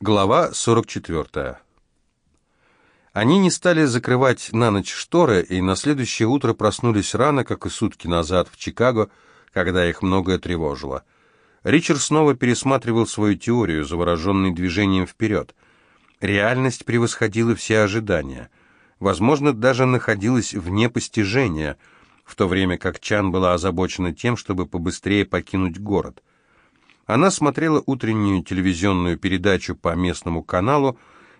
Глава 44. Они не стали закрывать на ночь шторы, и на следующее утро проснулись рано, как и сутки назад в Чикаго, когда их многое тревожило. Ричард снова пересматривал свою теорию, завороженный движением вперед. Реальность превосходила все ожидания. Возможно, даже находилась вне постижения, в то время как Чан была озабочена тем, чтобы побыстрее покинуть город – она смотрела утреннюю телевизионную передачу по местному каналу,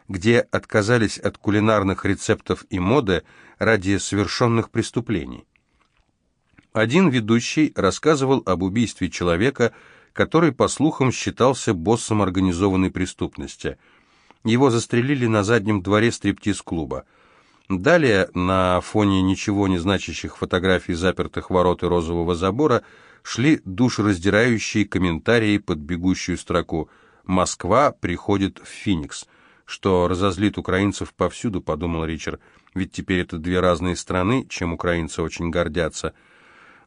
где отказались от кулинарных рецептов и моды ради совершенных преступлений. Один ведущий рассказывал об убийстве человека, который, по слухам, считался боссом организованной преступности. Его застрелили на заднем дворе стриптиз-клуба. Далее, на фоне ничего не значащих фотографий запертых ворот и розового забора, шли душераздирающие комментарии под бегущую строку «Москва приходит в Феникс», что разозлит украинцев повсюду, подумал Ричард, ведь теперь это две разные страны, чем украинцы очень гордятся.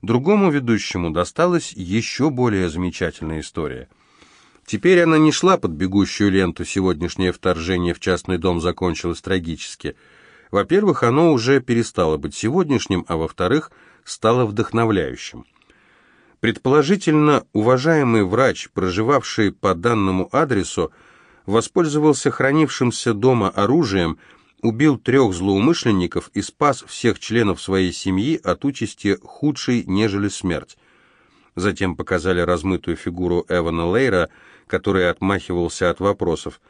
Другому ведущему досталась еще более замечательная история. Теперь она не шла под бегущую ленту, сегодняшнее вторжение в частный дом закончилось трагически. Во-первых, оно уже перестало быть сегодняшним, а во-вторых, стало вдохновляющим. Предположительно, уважаемый врач, проживавший по данному адресу, воспользовался хранившимся дома оружием, убил трех злоумышленников и спас всех членов своей семьи от участи худшей, нежели смерть. Затем показали размытую фигуру Эвана Лейра, который отмахивался от вопросов.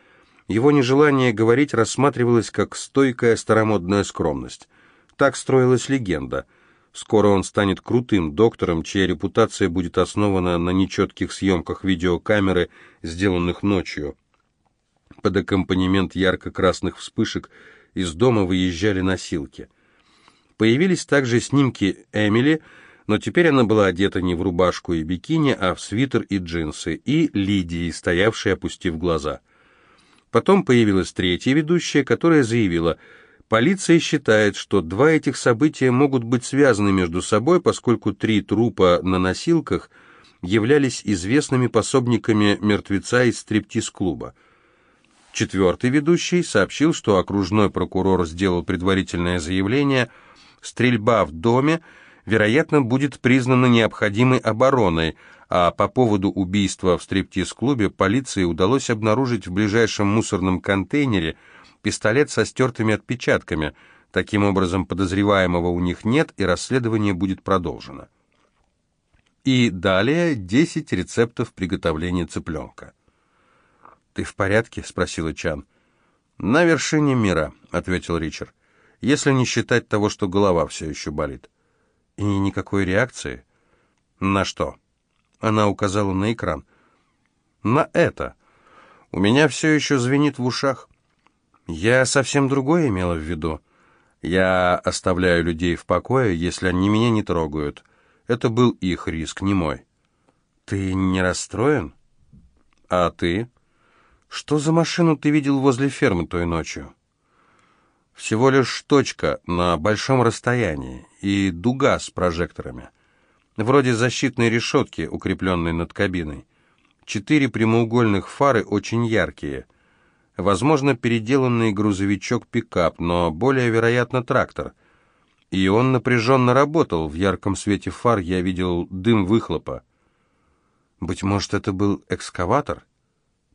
Его нежелание говорить рассматривалось как стойкая старомодная скромность. Так строилась легенда – Скоро он станет крутым доктором, чья репутация будет основана на нечетких съемках видеокамеры, сделанных ночью. Под аккомпанемент ярко-красных вспышек из дома выезжали носилки. Появились также снимки Эмили, но теперь она была одета не в рубашку и бикини, а в свитер и джинсы, и Лидии, стоявшей опустив глаза. Потом появилась третья ведущая, которая заявила – Полиция считает, что два этих события могут быть связаны между собой, поскольку три трупа на носилках являлись известными пособниками мертвеца из стриптиз-клуба. Четвертый ведущий сообщил, что окружной прокурор сделал предварительное заявление «Стрельба в доме, вероятно, будет признана необходимой обороной», а по поводу убийства в стриптиз-клубе полиции удалось обнаружить в ближайшем мусорном контейнере – пистолет со стертыми отпечатками. Таким образом, подозреваемого у них нет, и расследование будет продолжено. И далее 10 рецептов приготовления цыпленка. «Ты в порядке?» — спросила Чан. «На вершине мира», — ответил Ричард, «если не считать того, что голова все еще болит». «И никакой реакции?» «На что?» Она указала на экран. «На это. У меня все еще звенит в ушах». Я совсем другое имела в виду. Я оставляю людей в покое, если они меня не трогают. Это был их риск, не мой. Ты не расстроен? А ты? Что за машину ты видел возле фермы той ночью? Всего лишь точка на большом расстоянии и дуга с прожекторами. Вроде защитной решетки, укрепленной над кабиной. Четыре прямоугольных фары очень яркие — Возможно, переделанный грузовичок-пикап, но более вероятно трактор. И он напряженно работал. В ярком свете фар я видел дым выхлопа. Быть может, это был экскаватор?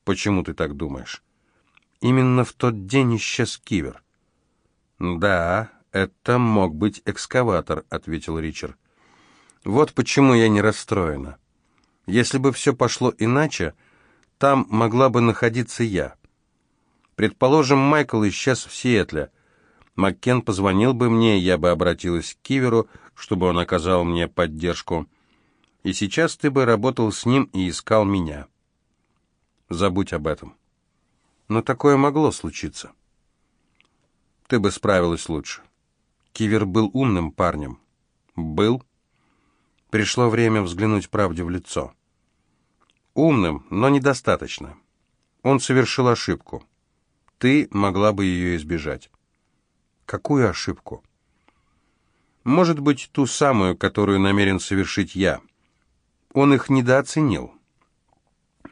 Почему ты так думаешь? Именно в тот день исчез кивер. Да, это мог быть экскаватор, ответил Ричард. Вот почему я не расстроена. Если бы все пошло иначе, там могла бы находиться я. Предположим, Майкл исчез в Сиэтле. Маккен позвонил бы мне, я бы обратилась к Киверу, чтобы он оказал мне поддержку. И сейчас ты бы работал с ним и искал меня. Забудь об этом. Но такое могло случиться. Ты бы справилась лучше. Кивер был умным парнем. Был. Пришло время взглянуть правде в лицо. Умным, но недостаточно. Он совершил ошибку. Ты могла бы ее избежать. Какую ошибку? Может быть, ту самую, которую намерен совершить я. Он их недооценил.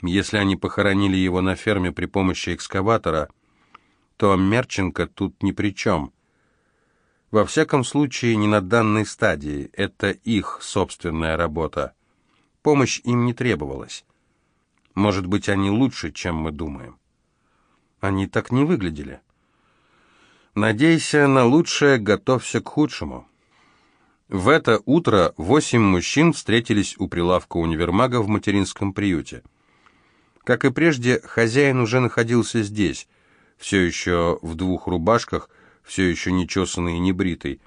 Если они похоронили его на ферме при помощи экскаватора, то Мерченко тут ни при чем. Во всяком случае, не на данной стадии. Это их собственная работа. Помощь им не требовалась. Может быть, они лучше, чем мы думаем. Они так не выглядели. Надейся на лучшее, готовься к худшему. В это утро восемь мужчин встретились у прилавка универмага в материнском приюте. Как и прежде, хозяин уже находился здесь, все еще в двух рубашках, все еще нечесанный и небритый.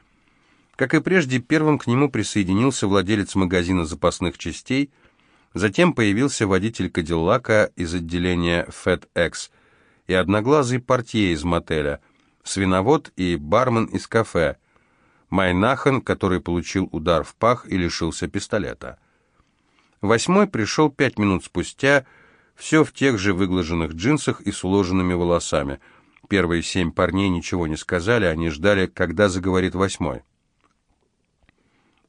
Как и прежде, первым к нему присоединился владелец магазина запасных частей, затем появился водитель Кадиллака из отделения FedEx и одноглазый портье из мотеля, свиновод и бармен из кафе, Майнахан, который получил удар в пах и лишился пистолета. Восьмой пришел пять минут спустя, все в тех же выглаженных джинсах и с уложенными волосами. Первые семь парней ничего не сказали, они ждали, когда заговорит восьмой.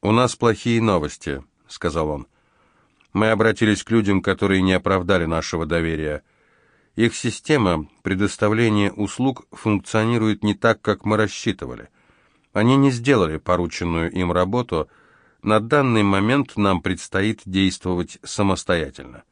«У нас плохие новости», — сказал он. «Мы обратились к людям, которые не оправдали нашего доверия». Их система предоставления услуг функционирует не так, как мы рассчитывали. Они не сделали порученную им работу. На данный момент нам предстоит действовать самостоятельно.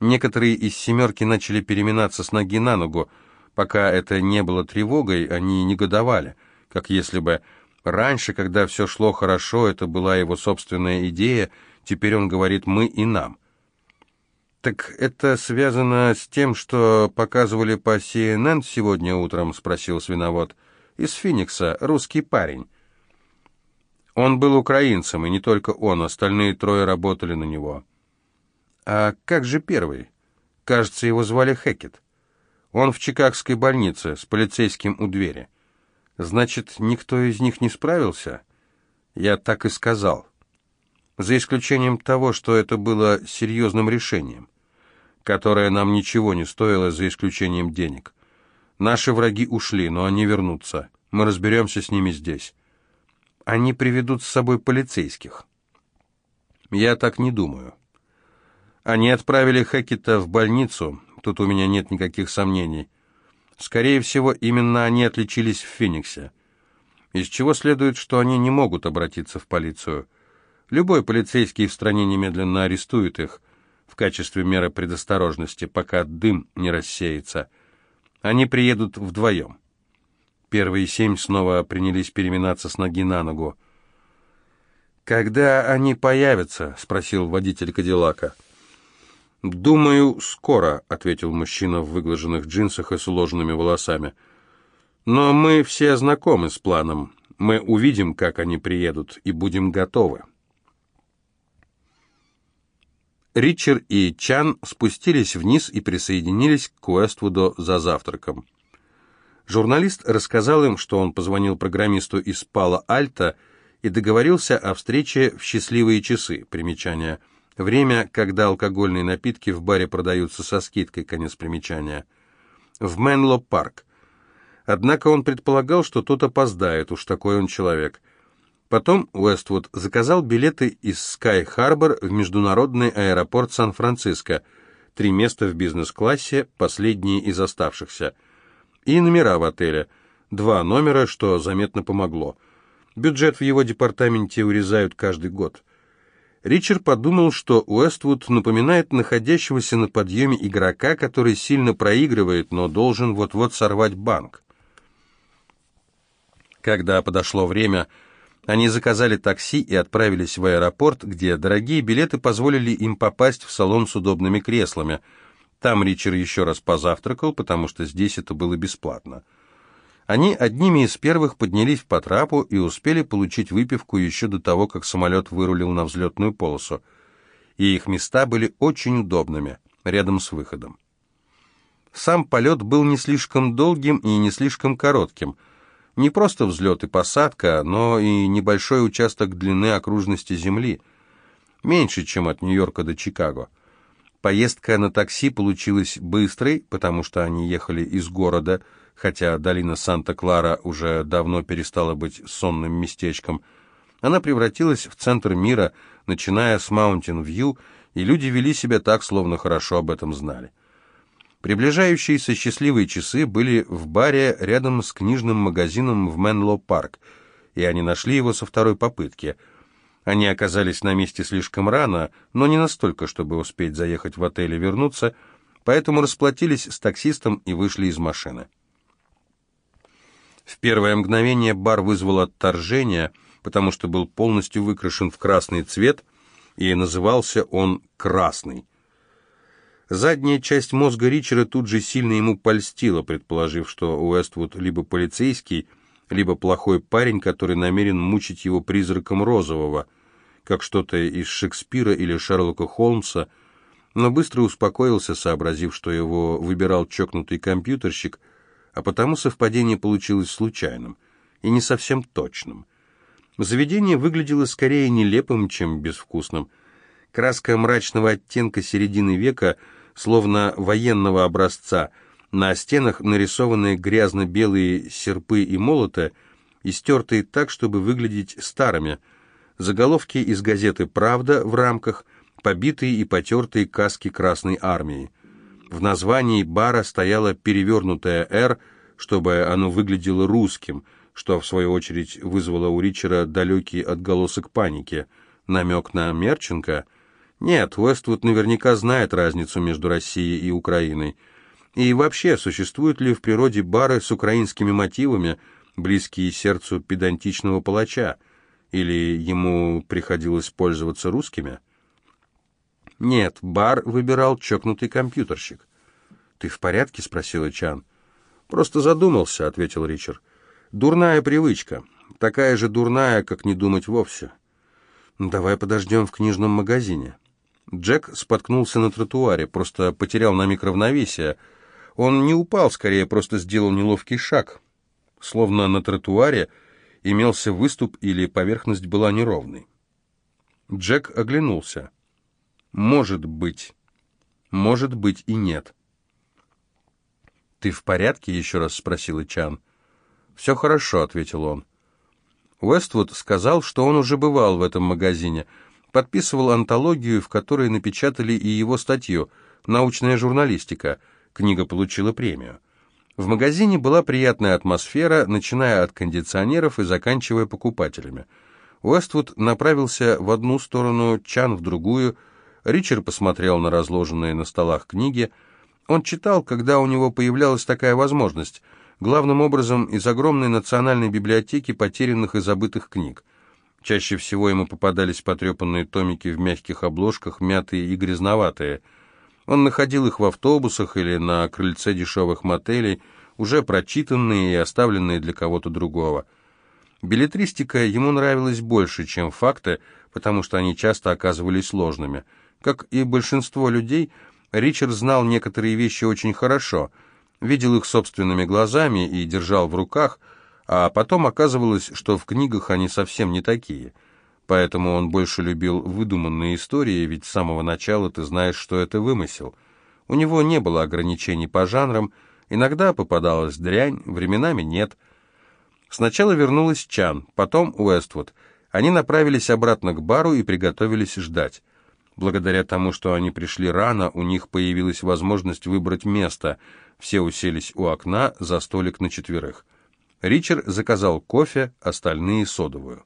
Некоторые из «семерки» начали переминаться с ноги на ногу. Пока это не было тревогой, они негодовали, как если бы раньше, когда все шло хорошо, это была его собственная идея, теперь он говорит «мы» и «нам». «Так это связано с тем, что показывали по CNN сегодня утром?» — спросил свиновод. «Из Финикса, русский парень». Он был украинцем, и не только он, остальные трое работали на него. «А как же первый?» «Кажется, его звали Хекет. Он в Чикагской больнице, с полицейским у двери. Значит, никто из них не справился?» «Я так и сказал» за исключением того, что это было серьезным решением которая нам ничего не стоила, за исключением денег. Наши враги ушли, но они вернутся. Мы разберемся с ними здесь. Они приведут с собой полицейских. Я так не думаю. Они отправили Хекета в больницу, тут у меня нет никаких сомнений. Скорее всего, именно они отличились в Фениксе. Из чего следует, что они не могут обратиться в полицию. Любой полицейский в стране немедленно арестует их – в качестве меры предосторожности, пока дым не рассеется. Они приедут вдвоем. Первые семь снова принялись переминаться с ноги на ногу. «Когда они появятся?» — спросил водитель Кадиллака. «Думаю, скоро», — ответил мужчина в выглаженных джинсах и с уложенными волосами. «Но мы все знакомы с планом. Мы увидим, как они приедут, и будем готовы». Ричард и Чан спустились вниз и присоединились к Уэствуду за завтраком. Журналист рассказал им, что он позвонил программисту из Пала Альта и договорился о встрече в счастливые часы. Примечание. Время, когда алкогольные напитки в баре продаются со скидкой. Конец примечания. В Менло Парк. Однако он предполагал, что тот опоздает, уж такой он человек – Потом Уэствуд заказал билеты из Скай-Харбор в международный аэропорт Сан-Франциско, три места в бизнес-классе, последние из оставшихся, и номера в отеле, два номера, что заметно помогло. Бюджет в его департаменте урезают каждый год. Ричард подумал, что Уэствуд напоминает находящегося на подъеме игрока, который сильно проигрывает, но должен вот-вот сорвать банк. Когда подошло время, они заказали такси и отправились в аэропорт, где дорогие билеты позволили им попасть в салон с удобными креслами. Там Ричард еще раз позавтракал, потому что здесь это было бесплатно. Они одними из первых поднялись по трапу и успели получить выпивку еще до того, как самолет вырулил на взлетную полосу. И их места были очень удобными, рядом с выходом. Сам полет был не слишком долгим и не слишком коротким – не просто взлет и посадка, но и небольшой участок длины окружности Земли. Меньше, чем от Нью-Йорка до Чикаго. Поездка на такси получилась быстрой, потому что они ехали из города, хотя долина Санта-Клара уже давно перестала быть сонным местечком. Она превратилась в центр мира, начиная с Маунтин-Вью, и люди вели себя так, словно хорошо об этом знали. Приближающиеся счастливые часы были в баре рядом с книжным магазином в Менло-парк, и они нашли его со второй попытки. Они оказались на месте слишком рано, но не настолько, чтобы успеть заехать в отель и вернуться, поэтому расплатились с таксистом и вышли из машины. В первое мгновение бар вызвал отторжение, потому что был полностью выкрашен в красный цвет, и назывался он «Красный». Задняя часть мозга Ричера тут же сильно ему польстила, предположив, что Уэствуд либо полицейский, либо плохой парень, который намерен мучить его призраком розового, как что-то из Шекспира или Шерлока Холмса, но быстро успокоился, сообразив, что его выбирал чокнутый компьютерщик, а потому совпадение получилось случайным и не совсем точным. Заведение выглядело скорее нелепым, чем безвкусным – Краска мрачного оттенка середины века, словно военного образца, на стенах нарисованы грязно-белые серпы и молоты, истертые так, чтобы выглядеть старыми. Заголовки из газеты «Правда» в рамках, побитые и потертые каски Красной Армии. В названии бара стояла перевернутая «Р», чтобы оно выглядело русским, что, в свою очередь, вызвало у Ричера далекий отголосок паники. Намек на Мерченко — нет, Уэствуд наверняка знает разницу между Россией и Украиной. И вообще, существуют ли в природе бары с украинскими мотивами, близкие сердцу педантичного палача? Или ему приходилось пользоваться русскими? Нет, бар выбирал чокнутый компьютерщик. «Ты в порядке?» — спросила Чан. «Просто задумался», — ответил Ричард. «Дурная привычка. Такая же дурная, как не думать вовсе. Давай подождем в книжном магазине». Джек споткнулся на тротуаре, просто потерял на миг равновесие. Он не упал, скорее просто сделал неловкий шаг. Словно на тротуаре имелся выступ или поверхность была неровной. Джек оглянулся. «Может быть. Может быть и нет». «Ты в порядке?» — еще раз спросил Чан. «Все хорошо», — ответил он. Уэствуд сказал, что он уже бывал в этом магазине — подписывал антологию, в которой напечатали и его статью «Научная журналистика». Книга получила премию. В магазине была приятная атмосфера, начиная от кондиционеров и заканчивая покупателями. Уэствуд направился в одну сторону, Чан в другую. Ричард посмотрел на разложенные на столах книги. Он читал, когда у него появлялась такая возможность, главным образом из огромной национальной библиотеки потерянных и забытых книг. Чаще всего ему попадались потрепанные томики в мягких обложках, мятые и грязноватые. Он находил их в автобусах или на крыльце дешевых мотелей, уже прочитанные и оставленные для кого-то другого. Билетристика ему нравилась больше, чем факты, потому что они часто оказывались сложными. Как и большинство людей, Ричард знал некоторые вещи очень хорошо, видел их собственными глазами и держал в руках – а потом оказывалось, что в книгах они совсем не такие. Поэтому он больше любил выдуманные истории, ведь с самого начала ты знаешь, что это вымысел. У него не было ограничений по жанрам, иногда попадалась дрянь, временами нет. Сначала вернулась Чан, потом Уэствуд. Они направились обратно к бару и приготовились ждать. Благодаря тому, что они пришли рано, у них появилась возможность выбрать место. Все уселись у окна за столик на четверых. Ричард заказал кофе, остальные — содовую.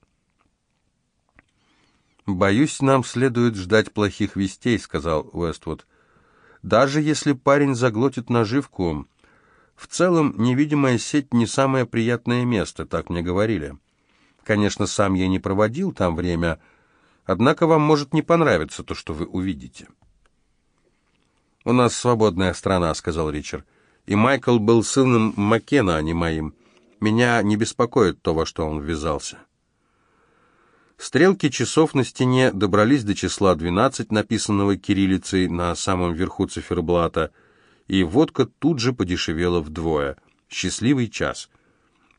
«Боюсь, нам следует ждать плохих вестей», — сказал Уэствуд. «Даже если парень заглотит наживку, в целом невидимая сеть не самое приятное место, так мне говорили. Конечно, сам я не проводил там время, однако вам может не понравиться то, что вы увидите». «У нас свободная страна», — сказал Ричард. «И Майкл был сыном Маккена, а не моим. Меня не беспокоит то, во что он ввязался. Стрелки часов на стене добрались до числа 12, написанного кириллицей на самом верху циферблата, и водка тут же подешевела вдвое. Счастливый час.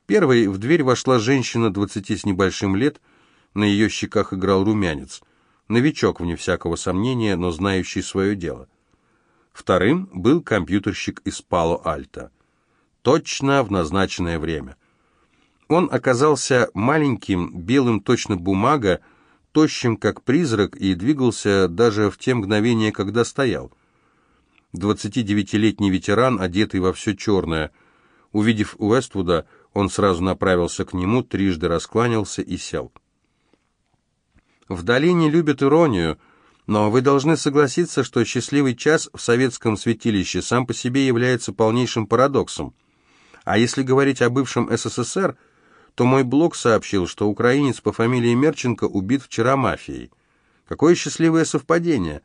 Первой в дверь вошла женщина двадцати с небольшим лет, на ее щеках играл румянец. Новичок, вне всякого сомнения, но знающий свое дело. Вторым был компьютерщик из Пало-Альто точно в назначенное время. Он оказался маленьким, белым точно бумага, тощим, как призрак, и двигался даже в те мгновения, когда стоял. 29-летний ветеран, одетый во все черное. Увидев Уэствуда, он сразу направился к нему, трижды раскланялся и сел. В долине любят иронию, но вы должны согласиться, что счастливый час в советском святилище сам по себе является полнейшим парадоксом. А если говорить о бывшем СССР, то мой блог сообщил, что украинец по фамилии Мерченко убит вчера мафией. Какое счастливое совпадение!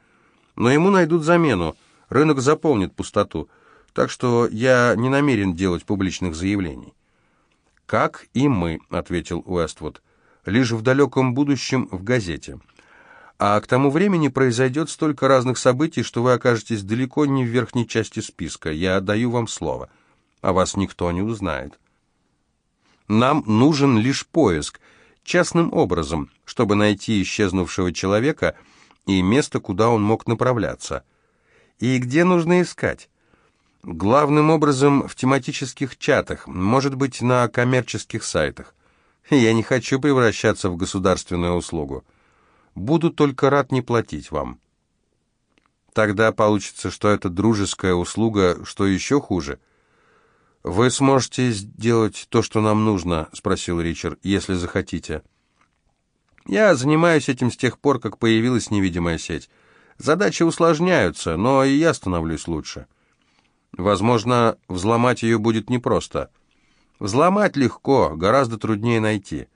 Но ему найдут замену, рынок заполнит пустоту, так что я не намерен делать публичных заявлений. «Как и мы», — ответил Уэствуд лишь в далеком будущем в газете. А к тому времени произойдет столько разных событий, что вы окажетесь далеко не в верхней части списка. Я даю вам слово. А вас никто не узнает. Нам нужен лишь поиск, частным образом, чтобы найти исчезнувшего человека и место, куда он мог направляться. И где нужно искать? Главным образом в тематических чатах, может быть, на коммерческих сайтах. Я не хочу превращаться в государственную услугу. Буду только рад не платить вам. Тогда получится, что это дружеская услуга, что еще хуже. Вы сможете сделать то, что нам нужно, спросил Ричард, если захотите. Я занимаюсь этим с тех пор, как появилась невидимая сеть. Задачи усложняются, но и я становлюсь лучше. Возможно, взломать ее будет непросто. Взломать легко, гораздо труднее найти.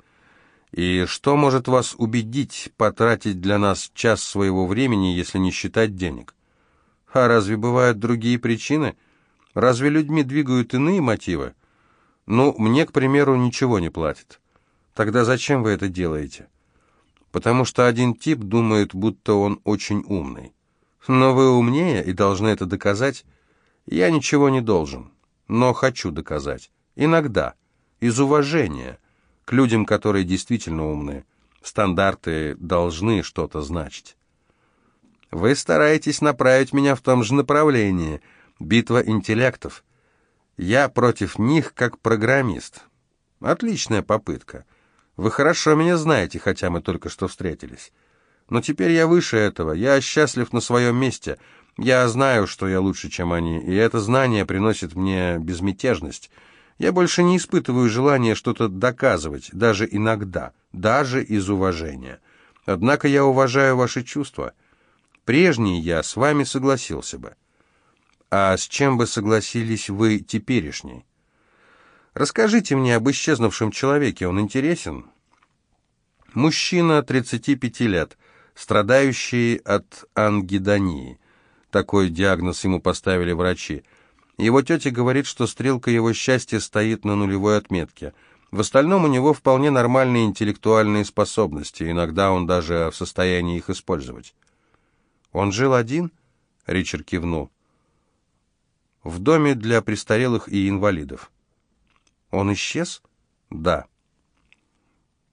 И что может вас убедить потратить для нас час своего времени, если не считать денег? А разве бывают другие причины? Разве людьми двигают иные мотивы? Ну, мне, к примеру, ничего не платят. Тогда зачем вы это делаете? Потому что один тип думает, будто он очень умный. Но вы умнее и должны это доказать. Я ничего не должен, но хочу доказать. Иногда. Из уважения к людям, которые действительно умные. Стандарты должны что-то значить. Вы стараетесь направить меня в том же направлении. Битва интеллектов. Я против них как программист. Отличная попытка. Вы хорошо меня знаете, хотя мы только что встретились. Но теперь я выше этого. Я счастлив на своем месте. Я знаю, что я лучше, чем они, и это знание приносит мне безмятежность. Я больше не испытываю желания что-то доказывать, даже иногда, даже из уважения. Однако я уважаю ваши чувства. Прежний я с вами согласился бы. А с чем бы согласились вы теперешний? Расскажите мне об исчезнувшем человеке, он интересен? Мужчина 35 лет, страдающий от ангидонии. Такой диагноз ему поставили врачи. Его тетя говорит, что стрелка его счастья стоит на нулевой отметке. В остальном у него вполне нормальные интеллектуальные способности, иногда он даже в состоянии их использовать. «Он жил один?» — Ричард кивнул. «В доме для престарелых и инвалидов». «Он исчез?» «Да».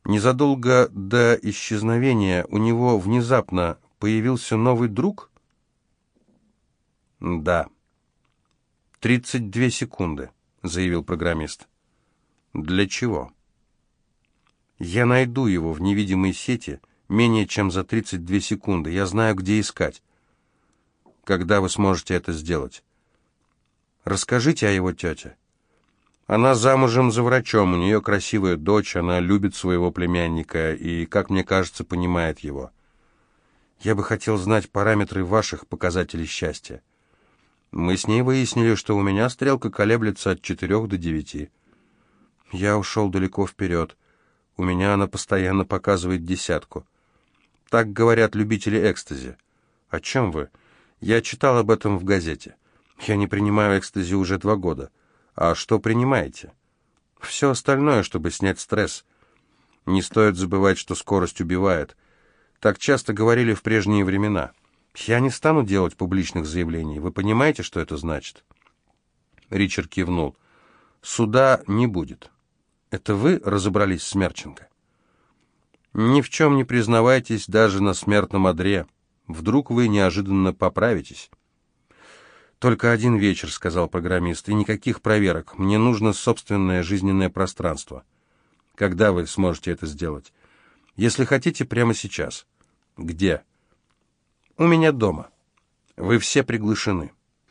Незадолго до исчезновения у него внезапно появился новый друг? Да. «Тридцать две секунды», — заявил программист. «Для чего?» «Я найду его в невидимой сети менее чем за 32 секунды. Я знаю, где искать». «Когда вы сможете это сделать?» «Расскажите о его тете». Она замужем за врачом, у нее красивая дочь, она любит своего племянника и, как мне кажется, понимает его. Я бы хотел знать параметры ваших показателей счастья. Мы с ней выяснили, что у меня стрелка колеблется от четырех до девяти. Я ушел далеко вперед. У меня она постоянно показывает десятку. Так говорят любители экстази. О чем вы? Я читал об этом в газете. Я не принимаю экстази уже два года. А что принимаете? Все остальное, чтобы снять стресс. Не стоит забывать, что скорость убивает. Так часто говорили в прежние времена. «Я не стану делать публичных заявлений. Вы понимаете, что это значит?» Ричард кивнул. «Суда не будет. Это вы разобрались с Мерченко?» «Ни в чем не признавайтесь даже на смертном одре. Вдруг вы неожиданно поправитесь». «Только один вечер», — сказал программист, — «и никаких проверок. Мне нужно собственное жизненное пространство». «Когда вы сможете это сделать?» Если хотите, прямо сейчас. Где? У меня дома. Вы все приглашены.